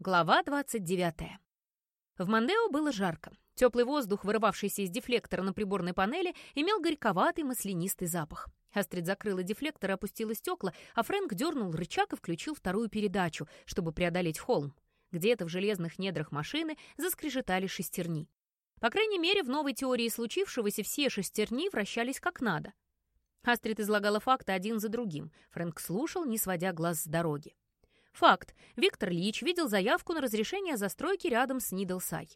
Глава 29. В Мандео было жарко. Теплый воздух, вырывавшийся из дефлектора на приборной панели, имел горьковатый маслянистый запах. Астрид закрыла дефлектор и опустила стекла, а Фрэнк дернул рычаг и включил вторую передачу, чтобы преодолеть холм. Где-то в железных недрах машины заскрежетали шестерни. По крайней мере, в новой теории случившегося все шестерни вращались как надо. Астрид излагала факты один за другим. Фрэнк слушал, не сводя глаз с дороги. Факт. Виктор Лич видел заявку на разрешение застройки рядом с Нидлсай.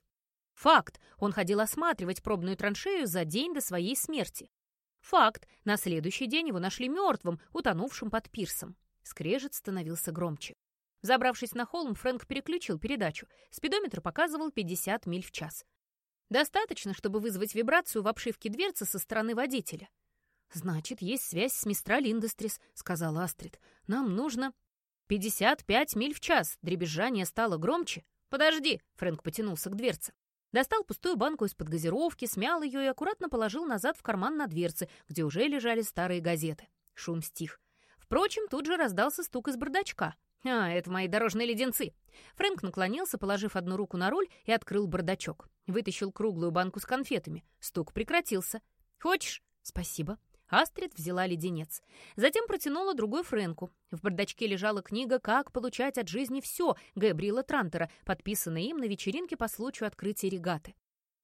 Факт. Он ходил осматривать пробную траншею за день до своей смерти. Факт. На следующий день его нашли мертвым, утонувшим под пирсом. Скрежет становился громче. Забравшись на холм, Фрэнк переключил передачу. Спидометр показывал 50 миль в час. Достаточно, чтобы вызвать вибрацию в обшивке дверцы со стороны водителя. «Значит, есть связь с Мистраль Индустрис», — сказала Астрид. «Нам нужно...» «Пятьдесят пять миль в час!» Дребезжание стало громче. «Подожди!» — Фрэнк потянулся к дверце. Достал пустую банку из-под газировки, смял ее и аккуратно положил назад в карман на дверце, где уже лежали старые газеты. Шум стих. Впрочем, тут же раздался стук из бардачка. «А, это мои дорожные леденцы!» Фрэнк наклонился, положив одну руку на руль, и открыл бардачок. Вытащил круглую банку с конфетами. Стук прекратился. «Хочешь?» «Спасибо». Астрид взяла леденец. Затем протянула другой Фрэнку. В бардачке лежала книга «Как получать от жизни все» Габриэла Трантера, подписанная им на вечеринке по случаю открытия регаты.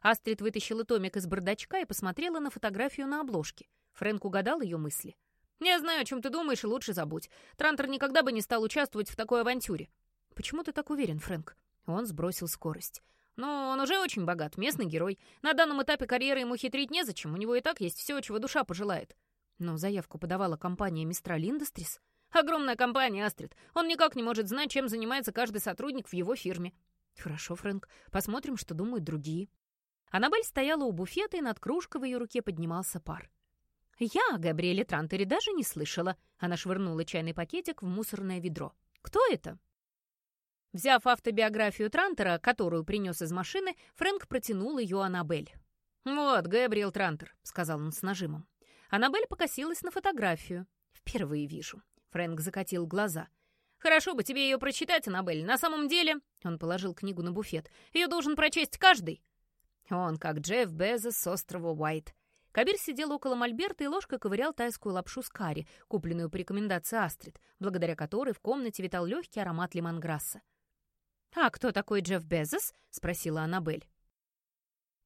Астрид вытащила томик из бардачка и посмотрела на фотографию на обложке. Фрэнк угадал ее мысли. «Не знаю, о чем ты думаешь, и лучше забудь. Трантер никогда бы не стал участвовать в такой авантюре». «Почему ты так уверен, Фрэнк?» Он сбросил скорость. «Ну, он уже очень богат, местный герой. На данном этапе карьеры ему хитрить незачем, у него и так есть все, чего душа пожелает». Но заявку подавала компания «Мистраль Индустрис». «Огромная компания, Астрид. Он никак не может знать, чем занимается каждый сотрудник в его фирме». «Хорошо, Фрэнк. Посмотрим, что думают другие». Аннабель стояла у буфета, и над кружкой в ее руке поднимался пар. «Я о Габриэле Трантере даже не слышала». Она швырнула чайный пакетик в мусорное ведро. «Кто это?» Взяв автобиографию Трантера, которую принес из машины, Фрэнк протянул ее Аннабель. «Вот, Габриэл Трантер», — сказал он с нажимом. Аннабель покосилась на фотографию. «Впервые вижу». Фрэнк закатил глаза. «Хорошо бы тебе ее прочитать, Аннабель. На самом деле...» Он положил книгу на буфет. «Ее должен прочесть каждый». Он как Джефф Безос с острова Уайт. Кабир сидел около мольберта и ложкой ковырял тайскую лапшу с карри, купленную по рекомендации Астрид, благодаря которой в комнате витал легкий аромат лимонграсса. «А кто такой Джефф Безос?» — спросила Аннабель.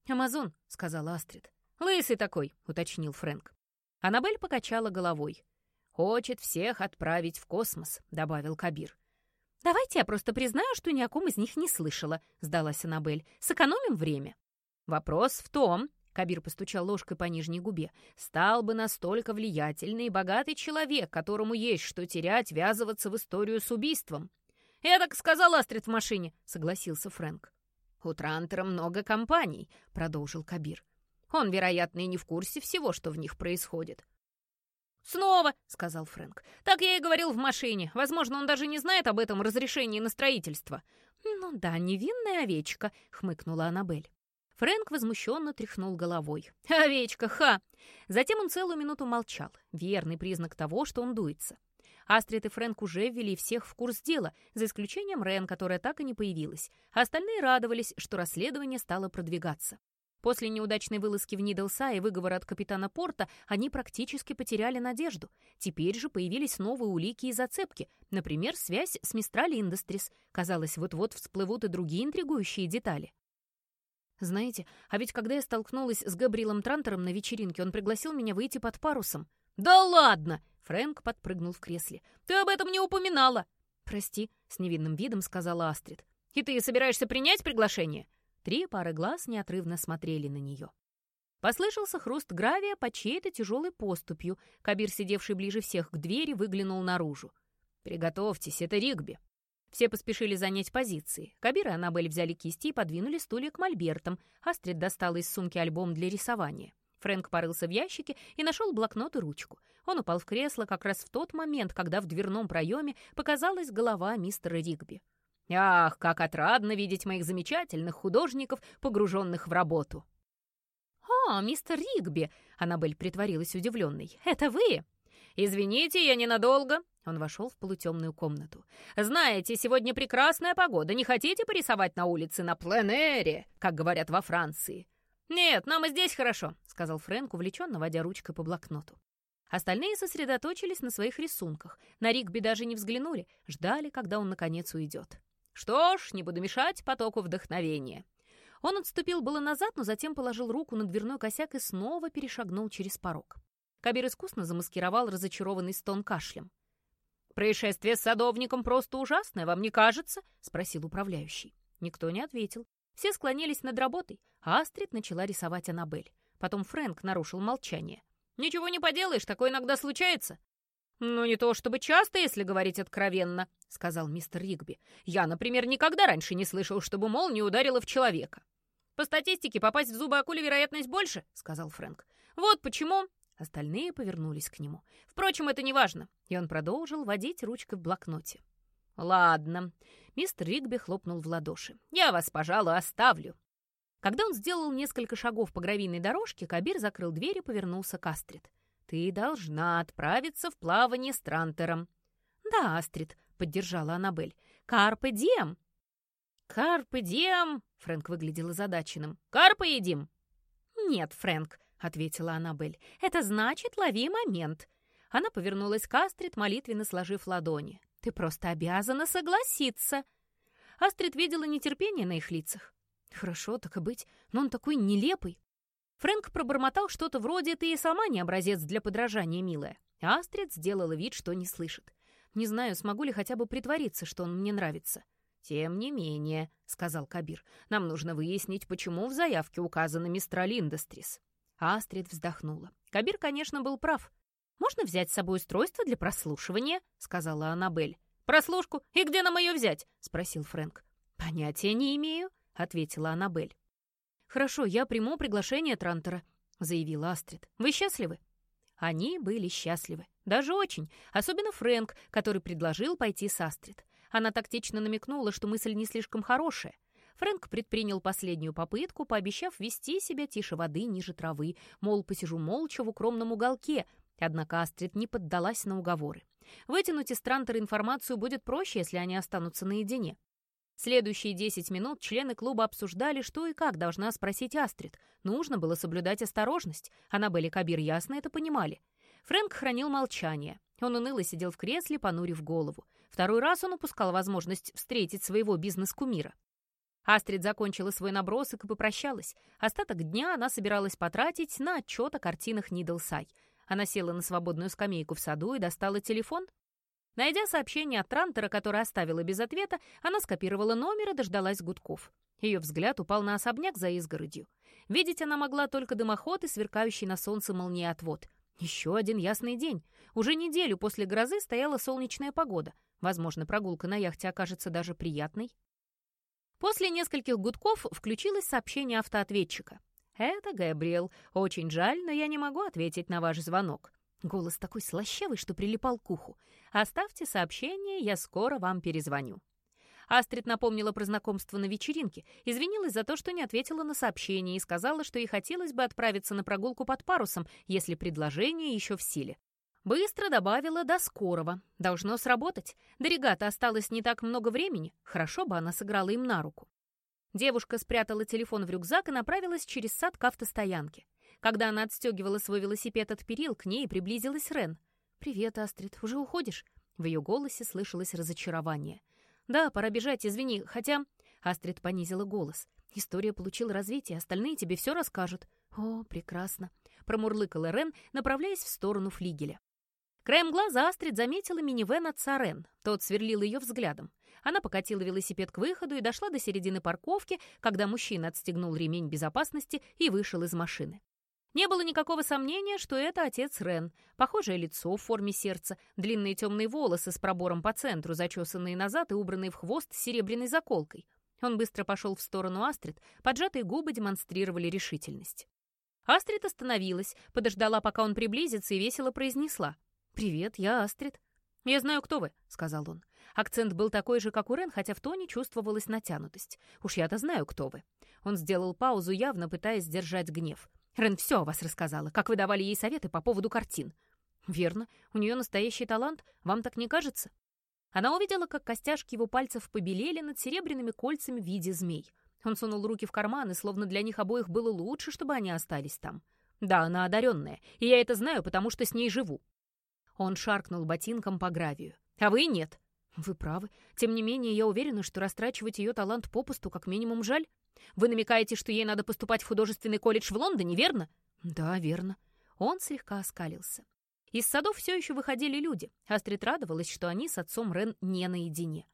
«Амазон», — сказала Астрид. «Лысый такой», — уточнил Фрэнк. Аннабель покачала головой. «Хочет всех отправить в космос», — добавил Кабир. «Давайте я просто признаю, что ни о ком из них не слышала», — сдалась Аннабель. «Сэкономим время». «Вопрос в том», — Кабир постучал ложкой по нижней губе, «стал бы настолько влиятельный и богатый человек, которому есть что терять, ввязываться в историю с убийством. «Я так сказал Астрид в машине», — согласился Фрэнк. «У Трантера много компаний», — продолжил Кабир. «Он, вероятно, и не в курсе всего, что в них происходит». «Снова», — сказал Фрэнк. «Так я и говорил в машине. Возможно, он даже не знает об этом разрешении на строительство». «Ну да, невинная овечка», — хмыкнула Аннабель. Фрэнк возмущенно тряхнул головой. «Овечка, ха!» Затем он целую минуту молчал. Верный признак того, что он дуется. Астрид и Фрэнк уже ввели всех в курс дела, за исключением Рен, которая так и не появилась. Остальные радовались, что расследование стало продвигаться. После неудачной вылазки в Нидлса и выговора от капитана Порта они практически потеряли надежду. Теперь же появились новые улики и зацепки, например, связь с Мистрали Индустрис. Казалось, вот-вот всплывут и другие интригующие детали. Знаете, а ведь когда я столкнулась с Габриэлом Трантером на вечеринке, он пригласил меня выйти под парусом. «Да ладно!» Фрэнк подпрыгнул в кресле. «Ты об этом не упоминала!» «Прости», — с невинным видом сказала Астрид. «И ты собираешься принять приглашение?» Три пары глаз неотрывно смотрели на нее. Послышался хруст гравия под чьей-то тяжелой поступью. Кабир, сидевший ближе всех к двери, выглянул наружу. «Приготовьтесь, это Ригби». Все поспешили занять позиции. Кабир и Аннабель взяли кисти и подвинули стулья к мольбертам. Астрид достала из сумки альбом для рисования. Фрэнк порылся в ящике и нашел блокнот и ручку. Он упал в кресло как раз в тот момент, когда в дверном проеме показалась голова мистера Ригби. «Ах, как отрадно видеть моих замечательных художников, погруженных в работу!» «О, мистер Ригби!» — Аннабель притворилась удивленной. «Это вы?» «Извините, я ненадолго». Он вошел в полутемную комнату. «Знаете, сегодня прекрасная погода. Не хотите порисовать на улице на пленэре, как говорят во Франции?» «Нет, нам и здесь хорошо», — сказал Фрэнк, увлеченно водя ручкой по блокноту. Остальные сосредоточились на своих рисунках. На Ригби даже не взглянули, ждали, когда он наконец уйдет. «Что ж, не буду мешать потоку вдохновения». Он отступил было назад, но затем положил руку на дверной косяк и снова перешагнул через порог. Кабир искусно замаскировал разочарованный стон кашлем. «Происшествие с садовником просто ужасное, вам не кажется?» — спросил управляющий. Никто не ответил. Все склонились над работой, а Астрид начала рисовать Аннабель. Потом Фрэнк нарушил молчание. «Ничего не поделаешь, такое иногда случается». «Ну, не то чтобы часто, если говорить откровенно», — сказал мистер Ригби. «Я, например, никогда раньше не слышал, чтобы молния ударила в человека». «По статистике, попасть в зубы акули вероятность больше», — сказал Фрэнк. «Вот почему...» Остальные повернулись к нему. «Впрочем, это не важно». И он продолжил водить ручкой в блокноте. «Ладно». Мистер Ригби хлопнул в ладоши. «Я вас, пожалуй, оставлю». Когда он сделал несколько шагов по гравийной дорожке, Кабир закрыл дверь и повернулся к Астрид. «Ты должна отправиться в плавание с Трантером». «Да, Астрид», — поддержала Аннабель. «Карпе дием». «Карпе дием», — Фрэнк выглядел озадаченным. «Карпе едим». «Нет, Фрэнк, ответила Аннабель. «Это значит, лови момент». Она повернулась к Астрид, молитвенно сложив ладони. «Ты просто обязана согласиться». Астрид видела нетерпение на их лицах. «Хорошо, так и быть, но он такой нелепый». Фрэнк пробормотал что-то вроде «ты и сама не образец для подражания, милая». Астрид сделала вид, что не слышит. «Не знаю, смогу ли хотя бы притвориться, что он мне нравится». «Тем не менее», — сказал Кабир, — «нам нужно выяснить, почему в заявке указано мистраль Индастрис». Астрид вздохнула. Кабир, конечно, был прав. «Можно взять с собой устройство для прослушивания?» — сказала Аннабель. «Прослушку? И где нам ее взять?» — спросил Фрэнк. «Понятия не имею», — ответила Аннабель. «Хорошо, я приму приглашение Трантера», — заявила Астрид. «Вы счастливы?» Они были счастливы. Даже очень. Особенно Фрэнк, который предложил пойти с Астрид. Она тактично намекнула, что мысль не слишком хорошая. Фрэнк предпринял последнюю попытку, пообещав вести себя тише воды, ниже травы, мол, посижу молча в укромном уголке, однако Астрид не поддалась на уговоры. Вытянуть из Трантера информацию будет проще, если они останутся наедине. Следующие 10 минут члены клуба обсуждали, что и как должна спросить Астрид. Нужно было соблюдать осторожность. Аннабель и Кабир ясно это понимали. Фрэнк хранил молчание. Он уныло сидел в кресле, понурив голову. Второй раз он упускал возможность встретить своего бизнес-кумира. Астрид закончила свой набросок и попрощалась. Остаток дня она собиралась потратить на отчет о картинах Нидлсай. Она села на свободную скамейку в саду и достала телефон. Найдя сообщение от Трантера, которое оставила без ответа, она скопировала номер и дождалась гудков. Ее взгляд упал на особняк за изгородью. Видеть она могла только дымоход и сверкающий на солнце молниеотвод. Еще один ясный день. Уже неделю после грозы стояла солнечная погода. Возможно, прогулка на яхте окажется даже приятной. После нескольких гудков включилось сообщение автоответчика. «Это Габриэл. Очень жаль, но я не могу ответить на ваш звонок». Голос такой слащавый, что прилипал к уху. «Оставьте сообщение, я скоро вам перезвоню». Астрид напомнила про знакомство на вечеринке, извинилась за то, что не ответила на сообщение и сказала, что ей хотелось бы отправиться на прогулку под парусом, если предложение еще в силе. Быстро добавила «до скорого». Должно сработать. До регата осталось не так много времени. Хорошо бы она сыграла им на руку. Девушка спрятала телефон в рюкзак и направилась через сад к автостоянке. Когда она отстегивала свой велосипед от перил, к ней приблизилась Рен. «Привет, Астрид, уже уходишь?» В ее голосе слышалось разочарование. «Да, пора бежать, извини, хотя...» Астрид понизила голос. «История получила развитие, остальные тебе все расскажут». «О, прекрасно», — промурлыкала Рен, направляясь в сторону флигеля. Краем глаза Астрид заметила минивэн отца Рен. Тот сверлил ее взглядом. Она покатила велосипед к выходу и дошла до середины парковки, когда мужчина отстегнул ремень безопасности и вышел из машины. Не было никакого сомнения, что это отец Рен. Похожее лицо в форме сердца, длинные темные волосы с пробором по центру, зачесанные назад и убранные в хвост с серебряной заколкой. Он быстро пошел в сторону Астрид, поджатые губы демонстрировали решительность. Астрид остановилась, подождала, пока он приблизится, и весело произнесла. «Привет, я Астрид». «Я знаю, кто вы», — сказал он. Акцент был такой же, как у Рен, хотя в тоне чувствовалась натянутость. «Уж я-то знаю, кто вы». Он сделал паузу, явно пытаясь сдержать гнев. «Рен все о вас рассказала, как вы давали ей советы по поводу картин». Верно, у нее настоящий талант, вам так не кажется? Она увидела, как костяшки его пальцев побелели над серебряными кольцами в виде змей. Он сунул руки в карманы, словно для них обоих было лучше, чтобы они остались там. Да, она одаренная, и я это знаю, потому что с ней живу. Он шаркнул ботинком по гравию. А вы нет. Вы правы. Тем не менее, я уверена, что растрачивать ее талант попусту как минимум жаль. Вы намекаете, что ей надо поступать в художественный колледж в Лондоне, верно? Да, верно. Он слегка оскалился. Из садов все еще выходили люди. Астрид радовалась, что они с отцом Рен не наедине.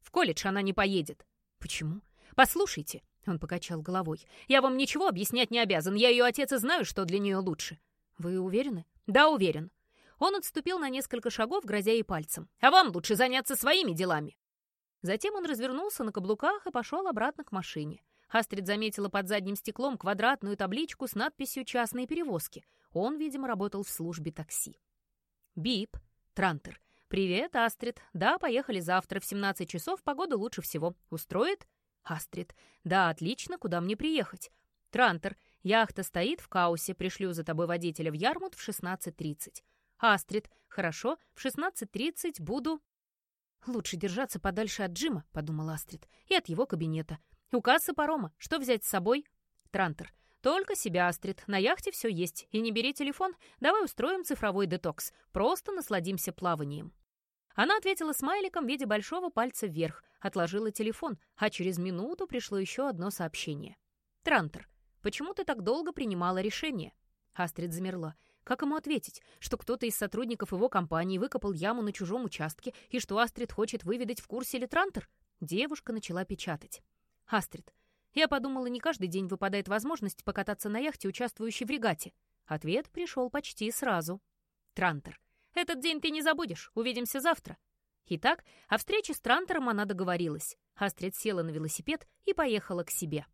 В колледж она не поедет. Почему? Послушайте, он покачал головой. Я вам ничего объяснять не обязан. Я ее отец и знаю, что для нее лучше. Вы уверены? Да, уверен. Он отступил на несколько шагов, грозя ей пальцем. «А вам лучше заняться своими делами!» Затем он развернулся на каблуках и пошел обратно к машине. Астрид заметила под задним стеклом квадратную табличку с надписью «Частные перевозки». Он, видимо, работал в службе такси. «Бип. Трантер. Привет, Астрид. Да, поехали завтра в 17 часов. Погода лучше всего. Устроит?» «Астрид. Да, отлично. Куда мне приехать?» «Трантер. Яхта стоит в Каусе. Пришлю за тобой водителя в Ярмут в 16.30. «Астрид, хорошо, в 16.30 буду...» «Лучше держаться подальше от Джима», — подумал Астрид, — «и от его кабинета. У кассы парома. Что взять с собой?» Трантер. «Только себя, Астрид. На яхте все есть. И не бери телефон. Давай устроим цифровой детокс. Просто насладимся плаванием». Она ответила смайликом в виде большого пальца вверх, отложила телефон, а через минуту пришло еще одно сообщение. «Трантер, почему ты так долго принимала решение?» Астрид замерла. Как ему ответить, что кто-то из сотрудников его компании выкопал яму на чужом участке и что Астрид хочет выведать в курсе или Трантер? Девушка начала печатать. «Астрид, я подумала, не каждый день выпадает возможность покататься на яхте, участвующей в регате». Ответ пришел почти сразу. «Трантер, этот день ты не забудешь, увидимся завтра». Итак, о встрече с Трантером она договорилась. Астрид села на велосипед и поехала к себе.